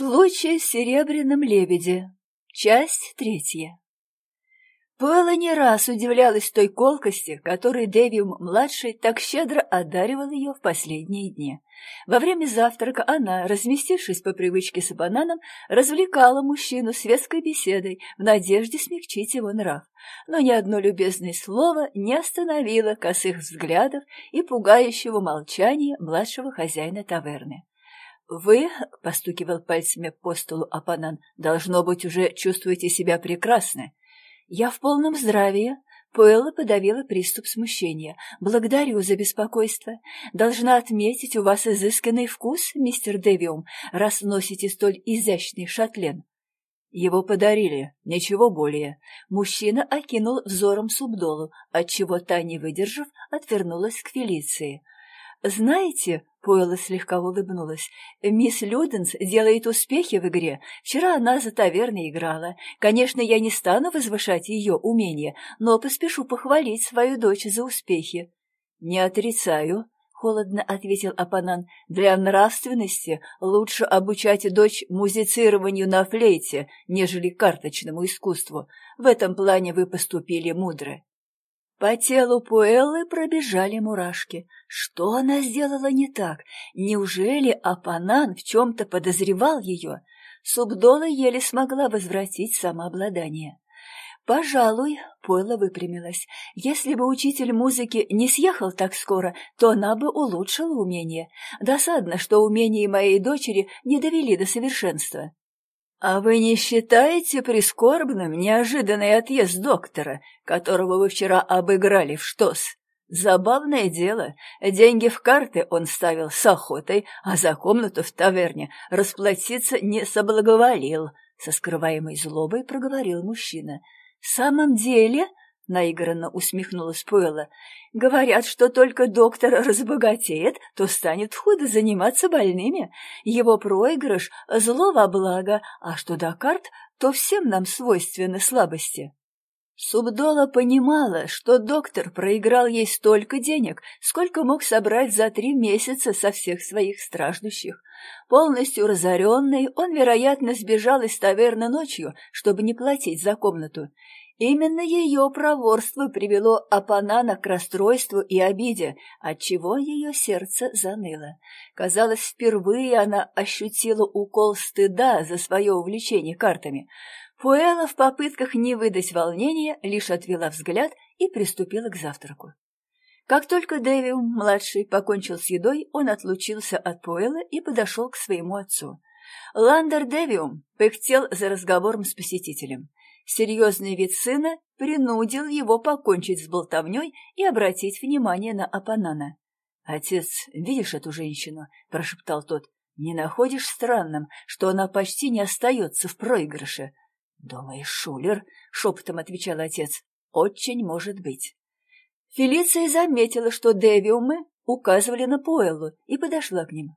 Случай с серебряным лебеде. Часть третья. Пэлла не раз удивлялась той колкости, которой Дэвиум-младший так щедро одаривал ее в последние дни. Во время завтрака она, разместившись по привычке с бананом, развлекала мужчину светской беседой в надежде смягчить его нрав. Но ни одно любезное слово не остановило косых взглядов и пугающего молчания младшего хозяина таверны. «Вы, — постукивал пальцами по столу Апанан, — должно быть, уже чувствуете себя прекрасно. Я в полном здравии». Пуэлла подавила приступ смущения. «Благодарю за беспокойство. Должна отметить, у вас изысканный вкус, мистер Девиум, раз носите столь изящный шатлен». Его подарили, ничего более. Мужчина окинул взором Субдолу, отчего та, не выдержав, отвернулась к Фелиции. «Знаете, Пойла слегка улыбнулась. «Мисс Люденс делает успехи в игре. Вчера она за таверной играла. Конечно, я не стану возвышать ее умения, но поспешу похвалить свою дочь за успехи». «Не отрицаю», — холодно ответил Апанан. «Для нравственности лучше обучать дочь музицированию на флейте, нежели карточному искусству. В этом плане вы поступили мудро». По телу Пуэллы пробежали мурашки. Что она сделала не так? Неужели Апанан в чем-то подозревал ее? Субдола еле смогла возвратить самообладание. «Пожалуй», — Пойла выпрямилась, — «если бы учитель музыки не съехал так скоро, то она бы улучшила умение. Досадно, что умения моей дочери не довели до совершенства». «А вы не считаете прискорбным неожиданный отъезд доктора, которого вы вчера обыграли в ШТОС? Забавное дело, деньги в карты он ставил с охотой, а за комнату в таверне расплатиться не соблаговолил», — со скрываемой злобой проговорил мужчина. «В самом деле...» наигранно усмехнулась Пуэлла. «Говорят, что только доктор разбогатеет, то станет худо заниматься больными. Его проигрыш — зло во благо, а что до карт, то всем нам свойственны слабости». Субдола понимала, что доктор проиграл ей столько денег, сколько мог собрать за три месяца со всех своих страждущих. Полностью разоренный, он, вероятно, сбежал из таверны ночью, чтобы не платить за комнату. Именно ее проворство привело Апанана к расстройству и обиде, отчего ее сердце заныло. Казалось, впервые она ощутила укол стыда за свое увлечение картами. Пуэла в попытках не выдать волнения лишь отвела взгляд и приступила к завтраку. Как только Дэвиум-младший покончил с едой, он отлучился от Пуэла и подошел к своему отцу. Ландер Дэвиум пыхтел за разговором с посетителем. Серьезный вид сына принудил его покончить с болтовней и обратить внимание на Апанана. «Отец, видишь эту женщину?» — прошептал тот. «Не находишь странным, что она почти не остается в проигрыше?» «Думаешь, Шулер?» — шепотом отвечал отец. «Очень может быть». Фелиция заметила, что девиумы указывали на Пуэллу, и подошла к ним.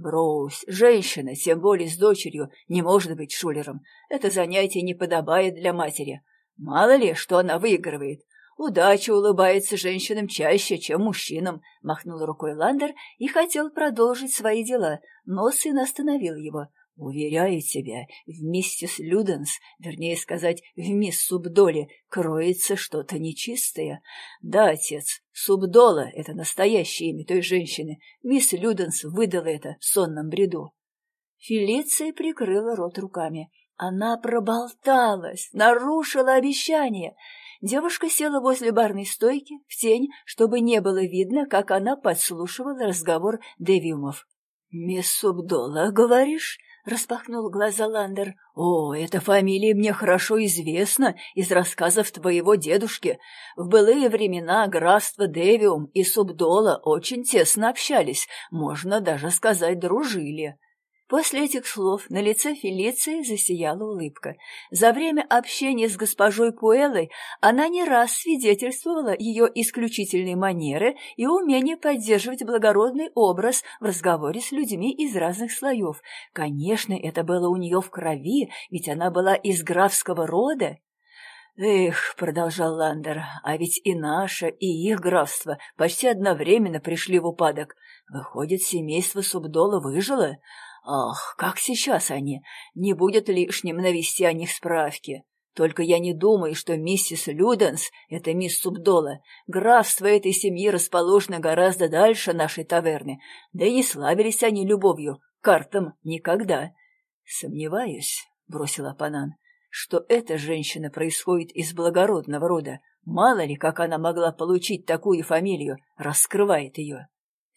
Брось, женщина, тем более с дочерью, не может быть шулером. Это занятие не подобает для матери. Мало ли, что она выигрывает. Удача улыбается женщинам чаще, чем мужчинам, махнул рукой Ландер и хотел продолжить свои дела, но сын остановил его. Уверяю тебя, вместе с Люденс, вернее сказать, в мисс Субдоле, кроется что-то нечистое. Да, отец, Субдола — это настоящее имя той женщины. Мисс Люденс выдала это в сонном бреду. Фелиция прикрыла рот руками. Она проболталась, нарушила обещание. Девушка села возле барной стойки, в тень, чтобы не было видно, как она подслушивала разговор Девиумов. «Мисс Субдола, говоришь?» распахнул глаза Ландер. «О, эта фамилия мне хорошо известна из рассказов твоего дедушки. В былые времена графство Девиум и Субдола очень тесно общались, можно даже сказать, дружили». После этих слов на лице Фелиции засияла улыбка. За время общения с госпожой Пуэллой она не раз свидетельствовала ее исключительные манеры и умение поддерживать благородный образ в разговоре с людьми из разных слоев. Конечно, это было у нее в крови, ведь она была из графского рода. «Эх», — продолжал Ландер, — «а ведь и наше, и их графство почти одновременно пришли в упадок. Выходит, семейство Субдола выжило? Ах, как сейчас они! Не будет лишним навести о них справки. Только я не думаю, что миссис Люденс — это мисс Субдола. Графство этой семьи расположено гораздо дальше нашей таверны, да и не славились они любовью картам никогда. Сомневаюсь, — бросила Панан, — что эта женщина происходит из благородного рода. Мало ли, как она могла получить такую фамилию, раскрывает ее.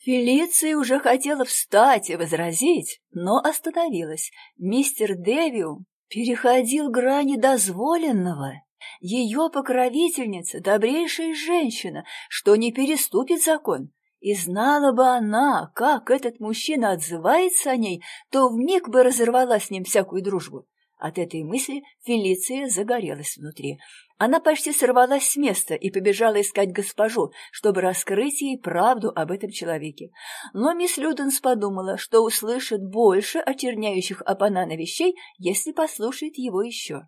Фелиция уже хотела встать и возразить, но остановилась. Мистер Дэвиум переходил грани дозволенного. Ее покровительница — добрейшая женщина, что не переступит закон. И знала бы она, как этот мужчина отзывается о ней, то вмиг бы разорвала с ним всякую дружбу. От этой мысли Фелиция загорелась внутри. Она почти сорвалась с места и побежала искать госпожу, чтобы раскрыть ей правду об этом человеке. Но мисс Люденс подумала, что услышит больше очерняющих Апанана вещей, если послушает его еще.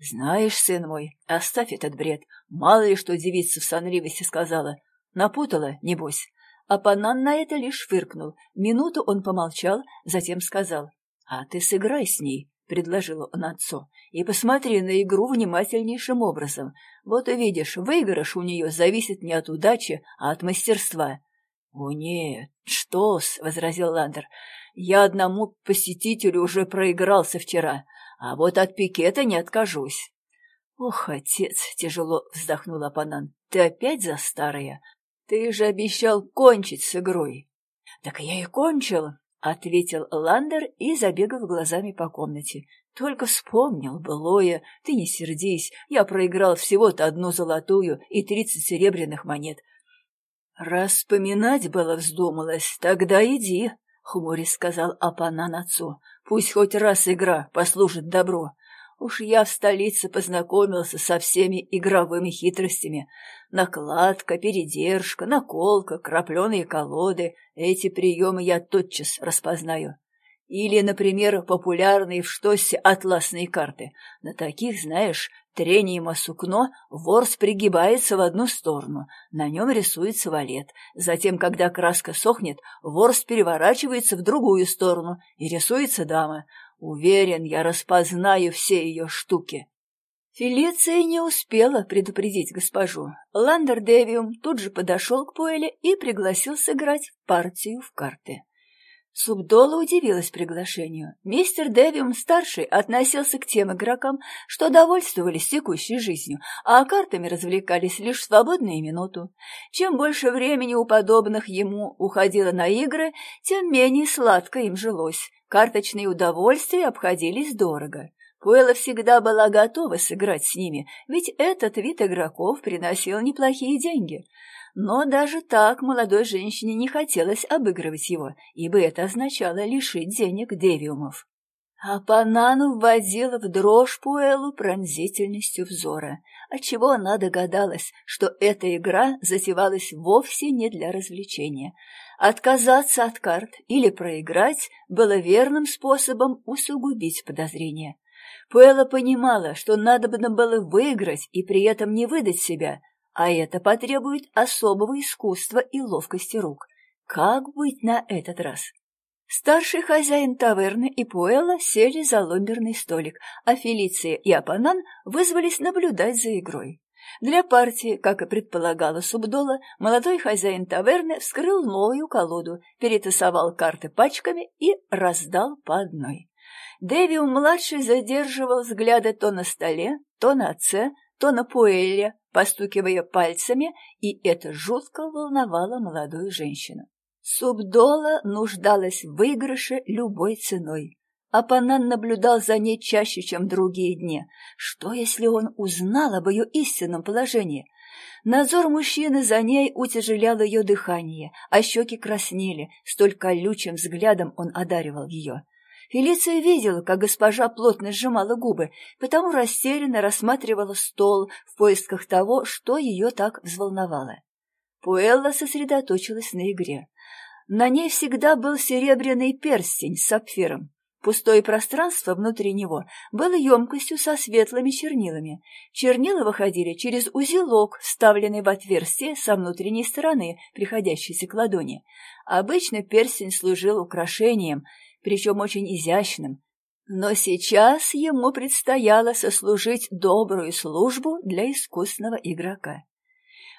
«Знаешь, сын мой, оставь этот бред. Мало ли что девица в сонливости сказала. Напутала, небось». Апанан на это лишь фыркнул. Минуту он помолчал, затем сказал, «А ты сыграй с ней. — предложил он отцу, — и посмотри на игру внимательнейшим образом. Вот увидишь, выигрыш у нее зависит не от удачи, а от мастерства. — О нет, что-с, — возразил Ландер, — я одному посетителю уже проигрался вчера, а вот от пикета не откажусь. — Ох, отец, — тяжело вздохнула Панан, — ты опять за старая? Ты же обещал кончить с игрой. — Так я и кончил, — ответил Ландер и забегал глазами по комнате. «Только вспомнил, былое. Ты не сердись, я проиграл всего-то одну золотую и тридцать серебряных монет». «Раз поминать было вздумалось, тогда иди», — хмурясь сказал Апанан отцу. «Пусть хоть раз игра послужит добро. Уж я в столице познакомился со всеми игровыми хитростями. Накладка, передержка, наколка, крапленые колоды — эти приемы я тотчас распознаю. Или, например, популярные в штоссе атласные карты. На таких, знаешь, трением о сукно ворс пригибается в одну сторону, на нем рисуется валет. Затем, когда краска сохнет, ворс переворачивается в другую сторону и рисуется дама. Уверен, я распознаю все ее штуки. Фелиция не успела предупредить госпожу. Ландер Девиум тут же подошел к Пуэле и пригласил сыграть партию в карты. Субдола удивилась приглашению. Мистер Девиум-старший относился к тем игрокам, что довольствовались текущей жизнью, а картами развлекались лишь в свободную минуту. Чем больше времени у подобных ему уходило на игры, тем менее сладко им жилось. Карточные удовольствия обходились дорого. Пуэлла всегда была готова сыграть с ними, ведь этот вид игроков приносил неплохие деньги. Но даже так молодой женщине не хотелось обыгрывать его, ибо это означало лишить денег девиумов. А Панану вводила в дрожь Пуэлу пронзительностью взора, отчего она догадалась, что эта игра затевалась вовсе не для развлечения. Отказаться от карт или проиграть было верным способом усугубить подозрения. Пуэла понимала, что надобно было выиграть и при этом не выдать себя, а это потребует особого искусства и ловкости рук. Как быть на этот раз? Старший хозяин таверны и Пуэлла сели за ломберный столик, а Фелиция и Апанан вызвались наблюдать за игрой. Для партии, как и предполагала Субдола, молодой хозяин таверны вскрыл новую колоду, перетасовал карты пачками и раздал по одной. Дэвиум-младший задерживал взгляды то на столе, то на отце, то на Пуэлле, постукивая пальцами, и это жутко волновало молодую женщину. Субдола нуждалась в выигрыше любой ценой. Апанан наблюдал за ней чаще, чем другие дни. Что, если он узнал об ее истинном положении? Назор мужчины за ней утяжелял ее дыхание, а щеки краснели, столь колючим взглядом он одаривал ее. Фелиция видела, как госпожа плотно сжимала губы, потому растерянно рассматривала стол в поисках того, что ее так взволновало. Пуэлла сосредоточилась на игре. На ней всегда был серебряный перстень с сапфиром. Пустое пространство внутри него было емкостью со светлыми чернилами. Чернила выходили через узелок, вставленный в отверстие со внутренней стороны, приходящейся к ладони. Обычно перстень служил украшением, причем очень изящным, но сейчас ему предстояло сослужить добрую службу для искусного игрока.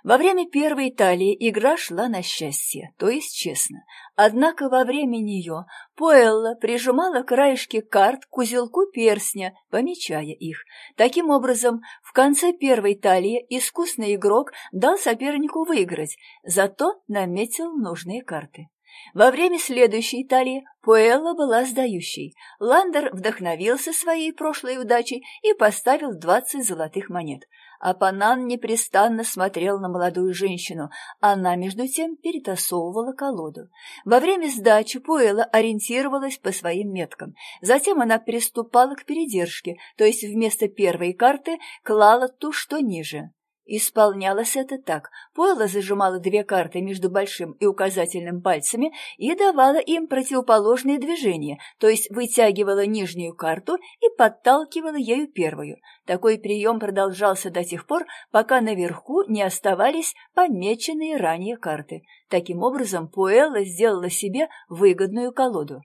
Во время первой талии игра шла на счастье, то есть честно. Однако во время нее Пуэлла прижимала краешки карт к узелку перстня, помечая их. Таким образом, в конце первой талии искусный игрок дал сопернику выиграть, зато наметил нужные карты. Во время следующей талии Пуэлла была сдающей. Ландер вдохновился своей прошлой удачей и поставил двадцать золотых монет – а Панан непрестанно смотрел на молодую женщину. Она, между тем, перетасовывала колоду. Во время сдачи Пуэла ориентировалась по своим меткам. Затем она приступала к передержке, то есть вместо первой карты клала ту, что ниже. Исполнялось это так. Пойла зажимала две карты между большим и указательным пальцами и давала им противоположные движения, то есть вытягивала нижнюю карту и подталкивала ею первую. Такой прием продолжался до тех пор, пока наверху не оставались помеченные ранее карты. Таким образом, Пуэлла сделала себе выгодную колоду.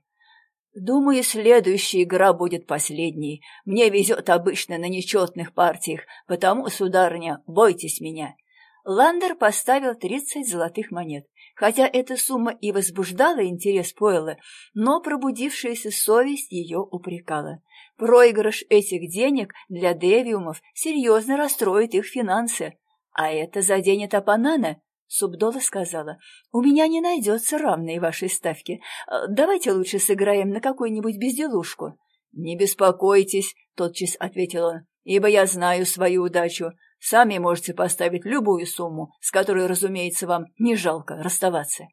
Думаю, следующая игра будет последней. Мне везет обычно на нечетных партиях, потому, сударыня, бойтесь меня. Ландер поставил тридцать золотых монет. Хотя эта сумма и возбуждала интерес Пойла, но пробудившаяся совесть ее упрекала. Проигрыш этих денег для девиумов серьезно расстроит их финансы, а это заденет Апанана, Субдола сказала, «У меня не найдется равной вашей ставки. Э, давайте лучше сыграем на какую-нибудь безделушку». «Не беспокойтесь», — тотчас ответил он, «ибо я знаю свою удачу. Сами можете поставить любую сумму, с которой, разумеется, вам не жалко расставаться».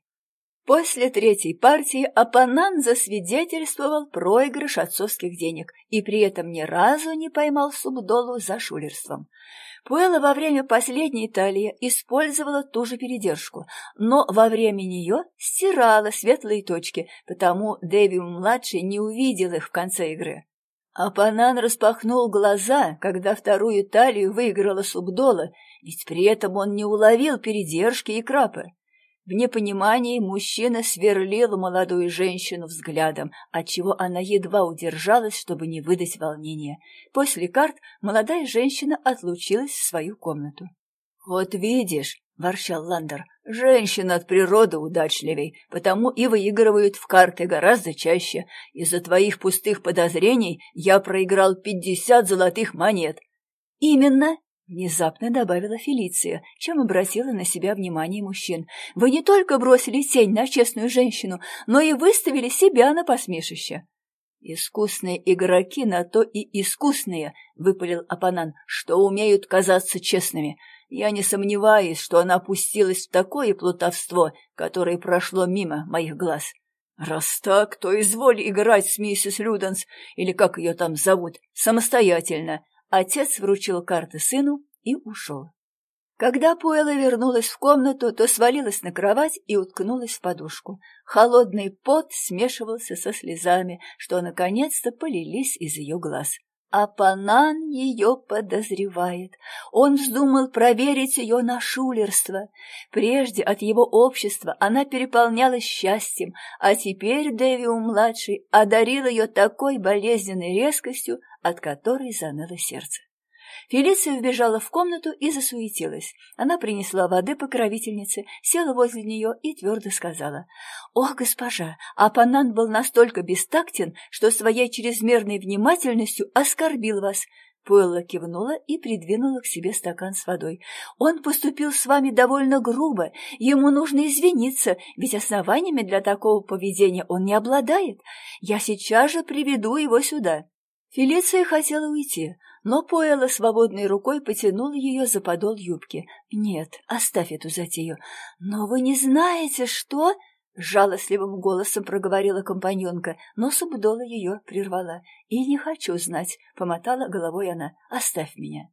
После третьей партии Апанан засвидетельствовал проигрыш отцовских денег и при этом ни разу не поймал Субдолу за шулерством. Пуэлла во время последней талии использовала ту же передержку, но во время нее стирала светлые точки, потому Дэви-младший не увидел их в конце игры. Апанан распахнул глаза, когда вторую талию выиграла Субдола, ведь при этом он не уловил передержки и крапы. В непонимании мужчина сверлил молодую женщину взглядом, отчего она едва удержалась, чтобы не выдать волнения. После карт молодая женщина отлучилась в свою комнату. «Вот видишь», — ворчал Ландер, — «женщина от природы удачливей, потому и выигрывают в карты гораздо чаще. Из-за твоих пустых подозрений я проиграл пятьдесят золотых монет». «Именно», Внезапно добавила Фелиция, чем обратила на себя внимание мужчин. «Вы не только бросили тень на честную женщину, но и выставили себя на посмешище». «Искусные игроки на то и искусные», — выпалил Апанан, — «что умеют казаться честными. Я не сомневаюсь, что она опустилась в такое плутовство, которое прошло мимо моих глаз». «Раз так, то изволь играть с миссис Люденс, или как ее там зовут, самостоятельно, Отец вручил карты сыну и ушел. Когда Пуэлла вернулась в комнату, то свалилась на кровать и уткнулась в подушку. Холодный пот смешивался со слезами, что наконец-то полились из ее глаз. А Панан ее подозревает. Он вздумал проверить ее на шулерство. Прежде от его общества она переполнялась счастьем, а теперь Дэвиум-младший одарил ее такой болезненной резкостью, от которой заныло сердце. Фелиция вбежала в комнату и засуетилась. Она принесла воды покровительнице, села возле нее и твердо сказала. «Ох, госпожа, Апанан был настолько бестактен, что своей чрезмерной внимательностью оскорбил вас. Пуэлла кивнула и придвинула к себе стакан с водой. «Он поступил с вами довольно грубо. Ему нужно извиниться, ведь основаниями для такого поведения он не обладает. Я сейчас же приведу его сюда». Фелиция хотела уйти, но Пуэлла свободной рукой потянула ее за подол юбки. «Нет, оставь эту затею. Но вы не знаете, что...» Жалостливым голосом проговорила компаньонка, но Субдола ее прервала. «И не хочу знать», — помотала головой она. «Оставь меня».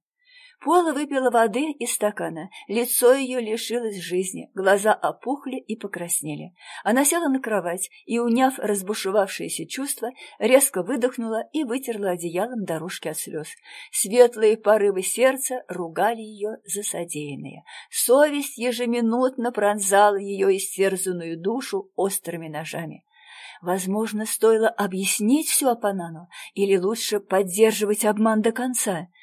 Пола выпила воды из стакана. Лицо ее лишилось жизни, глаза опухли и покраснели. Она села на кровать и, уняв разбушевавшиеся чувства, резко выдохнула и вытерла одеялом дорожки от слез. Светлые порывы сердца ругали ее за содеянное. Совесть ежеминутно пронзала ее истерзанную душу острыми ножами. Возможно, стоило объяснить все Апанану, или лучше поддерживать обман до конца —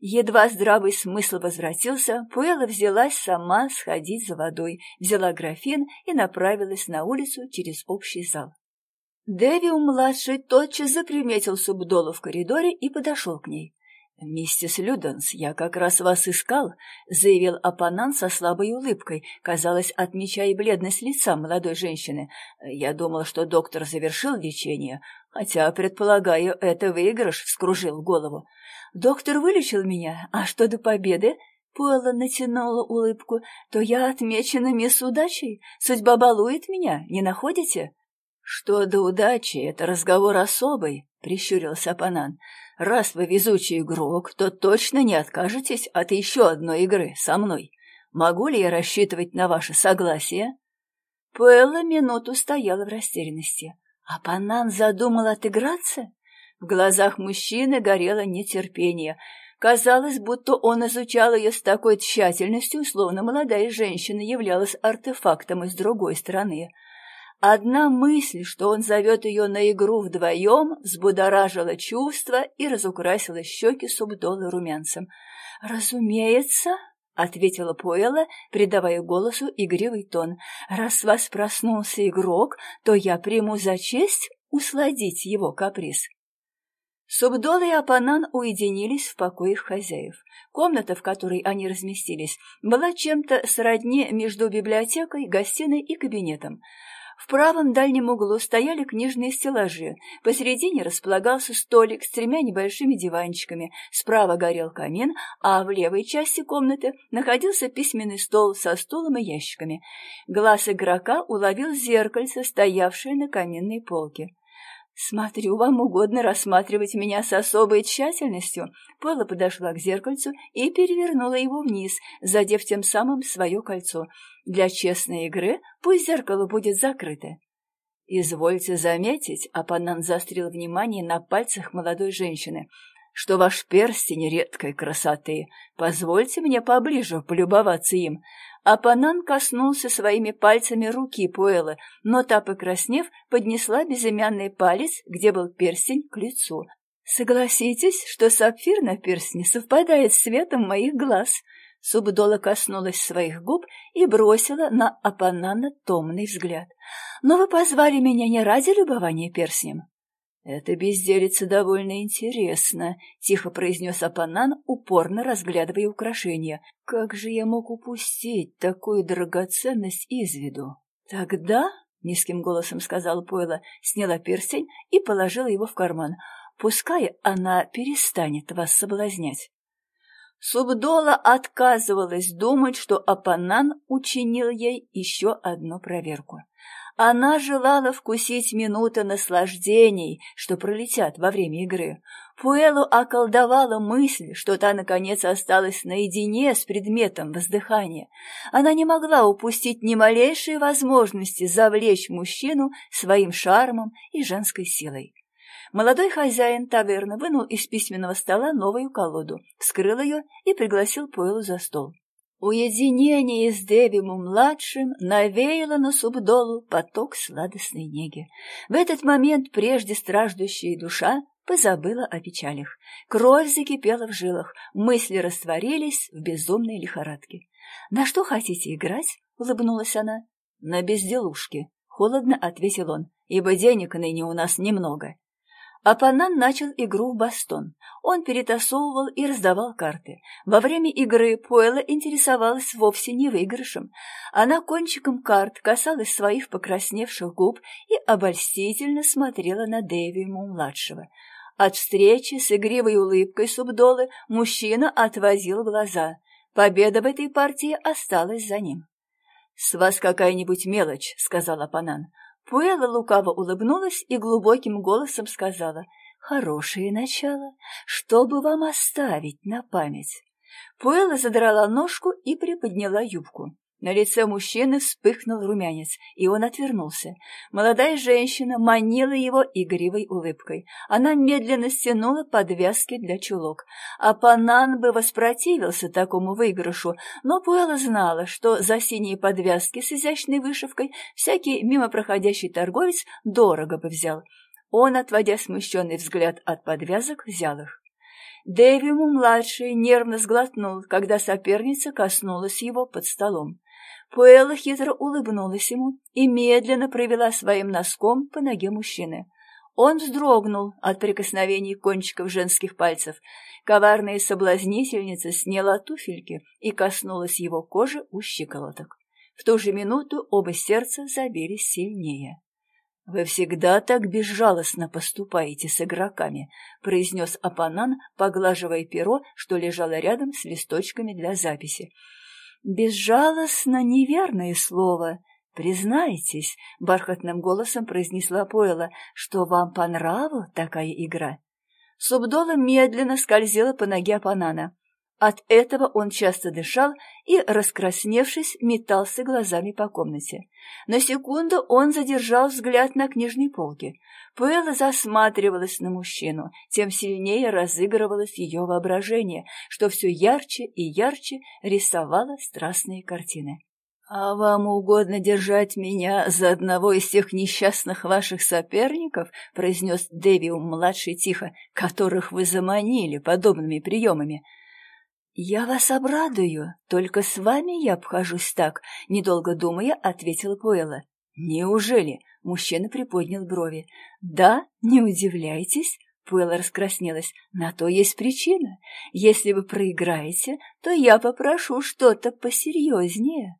Едва здравый смысл возвратился, Пуэла взялась сама сходить за водой, взяла графин и направилась на улицу через общий зал. Дэвиум-младший тотчас заприметил Субдолу в коридоре и подошел к ней. «Миссис Люденс, я как раз вас искал», — заявил Апанан со слабой улыбкой, казалось, отмечая бледность лица молодой женщины. «Я думал, что доктор завершил лечение, хотя, предполагаю, это выигрыш вскружил голову. Доктор вылечил меня, а что до победы?» Пуэлла натянула улыбку. «То я отмечена мисс удачей. Судьба балует меня, не находите?» «Что до удачи, это разговор особый», — прищурился Апанан. Раз вы везучий игрок, то точно не откажетесь от еще одной игры со мной. Могу ли я рассчитывать на ваше согласие?» Пуэлла минуту стояла в растерянности. А Панан задумал отыграться? В глазах мужчины горело нетерпение. Казалось, будто он изучал ее с такой тщательностью, словно молодая женщина являлась артефактом из другой страны. Одна мысль, что он зовет ее на игру вдвоем, взбудоражила чувства и разукрасила щеки субдолы румянцем. «Разумеется», — ответила Пуэлла, придавая голосу игривый тон, — «раз вас проснулся игрок, то я приму за честь усладить его каприз». Субдола и Апанан уединились в покоях хозяев. Комната, в которой они разместились, была чем-то сродни между библиотекой, гостиной и кабинетом. В правом дальнем углу стояли книжные стеллажи, посередине располагался столик с тремя небольшими диванчиками, справа горел камин, а в левой части комнаты находился письменный стол со стулом и ящиками. Глаз игрока уловил зеркальце, стоявшее на каминной полке. «Смотрю, вам угодно рассматривать меня с особой тщательностью». Пола подошла к зеркальцу и перевернула его вниз, задев тем самым свое кольцо. «Для честной игры пусть зеркало будет закрыто». «Извольте заметить», — Апанан заострил внимание на пальцах молодой женщины, «что ваш перстень редкой красоты. Позвольте мне поближе полюбоваться им. Апанан коснулся своими пальцами руки Пуэлы, но та, покраснев, поднесла безымянный палец, где был перстень, к лицу. «Согласитесь, что сапфир на перстне совпадает с цветом моих глаз?» Субдола коснулась своих губ и бросила на Апанана томный взгляд. «Но вы позвали меня не ради любования перстнем?» «Это безделица довольно интересно», — тихо произнес Апанан, упорно разглядывая украшения. «Как же я мог упустить такую драгоценность из виду?» «Тогда», — низким голосом сказала Пойла, сняла перстень и положила его в карман, «пускай она перестанет вас соблазнять». Субдола отказывалась думать, что Апанан учинил ей еще одну проверку. Она желала вкусить минуты наслаждений, что пролетят во время игры. Пуэлу околдовала мысль, что та, наконец, осталась наедине с предметом воздыхания. Она не могла упустить ни малейшей возможности завлечь мужчину своим шармом и женской силой. Молодой хозяин таверны вынул из письменного стола новую колоду, вскрыл ее и пригласил Пуэлу за стол. Уединение с Девимом-младшим навеяло на Субдолу поток сладостной неги. В этот момент прежде страждущая душа позабыла о печалях. Кровь закипела в жилах, мысли растворились в безумной лихорадке. «На что хотите играть?» — улыбнулась она. «На безделушки», — холодно ответил он, «ибо денег ныне у нас немного. Апанан начал игру в бастон. Он перетасовывал и раздавал карты. Во время игры Пуэлла интересовалась вовсе не выигрышем. Она кончиком карт касалась своих покрасневших губ и обольстительно смотрела на Дэвиму-младшего. От встречи с игривой улыбкой Субдолы мужчина отвозил глаза. Победа в этой партии осталась за ним. «С вас какая-нибудь мелочь», — сказал Апанан. Пуэла лукаво улыбнулась и глубоким голосом сказала, «Хорошее начало. Что бы вам оставить на память?» Пуэлла задрала ножку и приподняла юбку. На лице мужчины вспыхнул румянец, и он отвернулся. Молодая женщина манила его игривой улыбкой. Она медленно стянула подвязки для чулок. А Панан бы воспротивился такому выигрышу, но Пуэлла знала, что за синие подвязки с изящной вышивкой всякий мимо проходящий торговец дорого бы взял. Он, отводя смущенный взгляд от подвязок, взял их. Дэвиму-младший нервно сглотнул, когда соперница коснулась его под столом. Пуэлла хитро улыбнулась ему и медленно провела своим носком по ноге мужчины. Он вздрогнул от прикосновений кончиков женских пальцев. Коварная соблазнительница сняла туфельки и коснулась его кожи у щиколоток. В ту же минуту оба сердца забились сильнее. «Вы всегда так безжалостно поступаете с игроками», — произнес Апанан, поглаживая перо, что лежало рядом с листочками для записи. «Безжалостно — неверное слово. Признайтесь», — бархатным голосом произнесла Пойла, — «что вам по нраву такая игра». Субдола медленно скользила по ноге Апанана. От этого он часто дышал и, раскрасневшись, метался глазами по комнате. На секунду он задержал взгляд на книжной полке. Пэлла засматривалась на мужчину, тем сильнее разыгрывалось ее воображение, что все ярче и ярче рисовало страстные картины. «А вам угодно держать меня за одного из тех несчастных ваших соперников?» — произнес Дэвиум-младший тихо, «которых вы заманили подобными приемами». «Я вас обрадую, только с вами я обхожусь так», — недолго думая, ответила Пуэлла. «Неужели?» — мужчина приподнял брови. «Да, не удивляйтесь». Пуэлла раскраснелась. «На то есть причина. Если вы проиграете, то я попрошу что-то посерьезнее».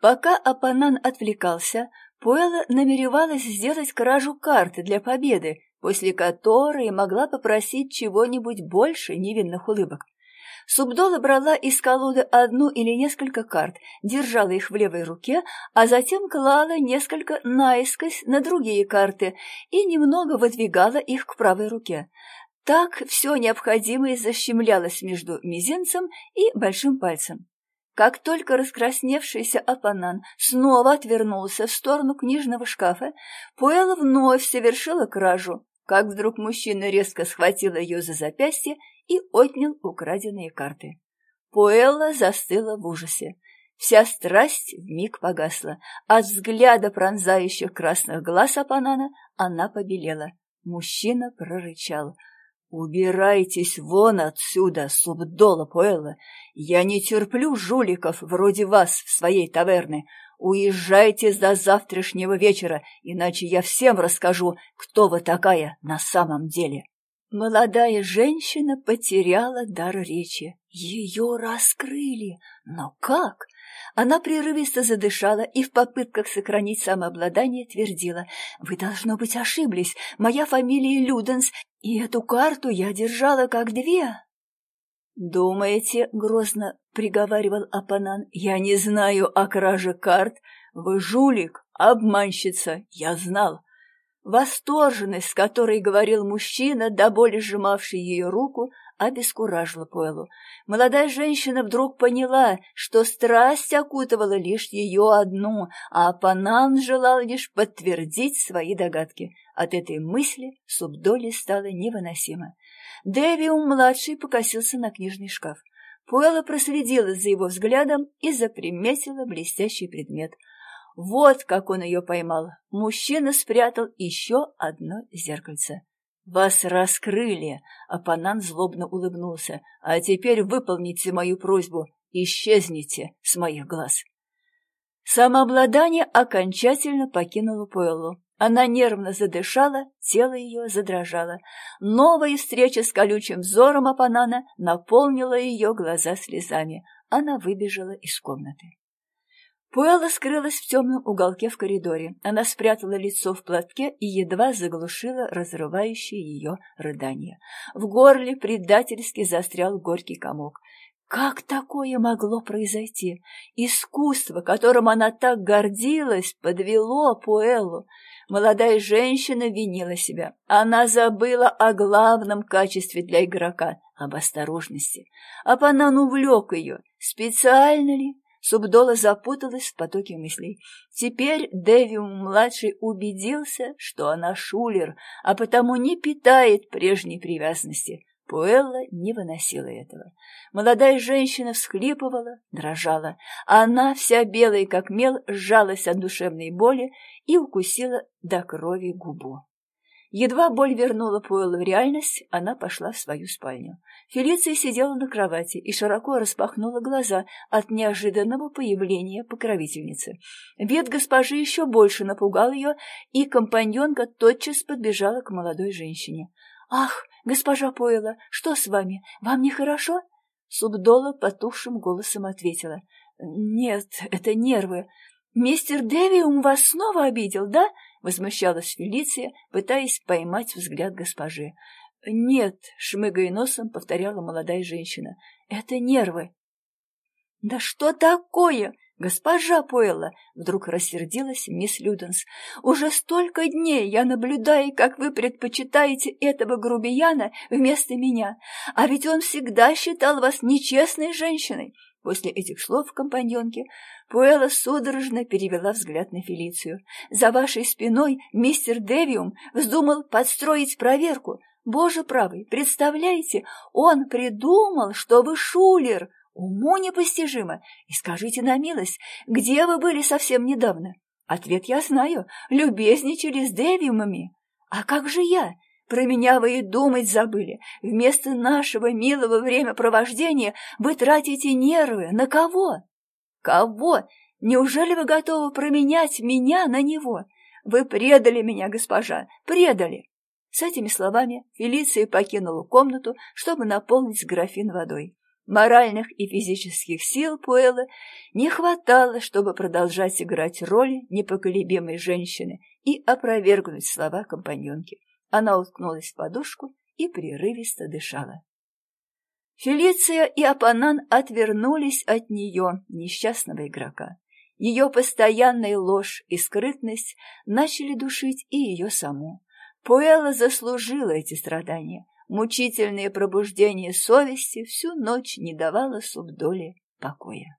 Пока Апанан отвлекался, Пуэлла намеревалась сделать кражу карты для победы, после которой могла попросить чего-нибудь больше невинных улыбок. Субдола брала из колоды одну или несколько карт, держала их в левой руке, а затем клала несколько наискось на другие карты и немного выдвигала их к правой руке. Так все необходимое защемлялось между мизинцем и большим пальцем. Как только раскрасневшийся Апанан снова отвернулся в сторону книжного шкафа, Пуэлла вновь совершила кражу, как вдруг мужчина резко схватил ее за запястье и отнял украденные карты. Пуэлла застыла в ужасе. Вся страсть вмиг погасла. От взгляда пронзающих красных глаз Апанана она побелела. Мужчина прорычал. «Убирайтесь вон отсюда, субдола Пуэлла! Я не терплю жуликов вроде вас в своей таверне. Уезжайте до завтрашнего вечера, иначе я всем расскажу, кто вы такая на самом деле». Молодая женщина потеряла дар речи. Ее раскрыли. Но как? Она прерывисто задышала и в попытках сохранить самообладание твердила. «Вы, должно быть, ошиблись. Моя фамилия Люденс, и эту карту я держала как две». «Думаете, — грозно приговаривал Апанан, — я не знаю о краже карт? Вы жулик, обманщица, я знал. Восторженность, с которой говорил мужчина, до боли сжимавший ее руку, обескуражила Пуэллу. Молодая женщина вдруг поняла, что страсть окутывала лишь ее одну, а Панан желал лишь подтвердить свои догадки. От этой мысли Субдоли стало невыносимо. Дэвиум-младший покосился на книжный шкаф. Пуэлла проследила за его взглядом и заприметила блестящий предмет — вот как он ее поймал. Мужчина спрятал еще одно зеркальце. «Вас раскрыли!» — Апанан злобно улыбнулся. «А теперь выполните мою просьбу. Исчезните с моих глаз». Самообладание окончательно покинуло Пуэллу. Она нервно задышала, тело ее задрожало. Новая встреча с колючим взором Апанана наполнила ее глаза слезами. Она выбежала из комнаты. Пуэлла скрылась в темном уголке в коридоре. Она спрятала лицо в платке и едва заглушила разрывающее ее рыдание. В горле предательски застрял горький комок. Как такое могло произойти? Искусство, которым она так гордилась, подвело Пуэллу. Молодая женщина винила себя. Она забыла о главном качестве для игрока — об осторожности. Апанан увлек ее. Специально ли? Субдола запуталась в потоке мыслей. Теперь Дэвиум-младший убедился, что она шулер, а потому не питает прежней привязанности. Пуэлла не выносила этого. Молодая женщина всхлипывала, дрожала. Она, вся белая как мел, сжалась от душевной боли и укусила до крови губу. Едва боль вернула Пуэлла в реальность, она пошла в свою спальню. Фелиция сидела на кровати и широко распахнула глаза от неожиданного появления покровительницы. Вид госпожи еще больше напугал ее, и компаньонка тотчас подбежала к молодой женщине. «Ах, госпожа Пуэлла, что с вами? Вам нехорошо?» Субдола потухшим голосом ответила. «Нет, это нервы. Мистер Девиум вас снова обидел, да?» — возмущалась Фелиция, пытаясь поймать взгляд госпожи. «Нет», — шмыгая носом, повторяла молодая женщина, — «это нервы». «Да что такое?» «Госпожа Пуэлла!» — вдруг рассердилась мисс Люденс. «Уже столько дней я наблюдаю, как вы предпочитаете этого грубияна вместо меня, а ведь он всегда считал вас нечестной женщиной. После этих слов компаньонки Пуэлла судорожно перевела взгляд на Фелицию. «За вашей спиной мистер Девиум вздумал подстроить проверку. Боже правый, представляете, он придумал, что вы шулер. Уму непостижимо. И скажите на милость, где вы были совсем недавно? Ответ я знаю. Любезничали с Девиумами. А как же я? Про меня вы и думать забыли. Вместо нашего милого времяпровождения вы тратите нервы. На кого? Кого? Неужели вы готовы променять меня на него? Вы предали меня, госпожа, предали. С этими словами Фелиция покинула комнату, чтобы наполнить графин водой. Моральных и физических сил Пуэллы не хватало, чтобы продолжать играть роль непоколебимой женщины и опровергнуть слова компаньонки. Она уткнулась в подушку и прерывисто дышала. Фелиция и Апанан отвернулись от нее, несчастного игрока. Ее постоянная ложь и скрытность начали душить и ее саму. Пуэлла заслужила эти страдания. Мучительное пробуждение совести всю ночь не давало Субдоле покоя.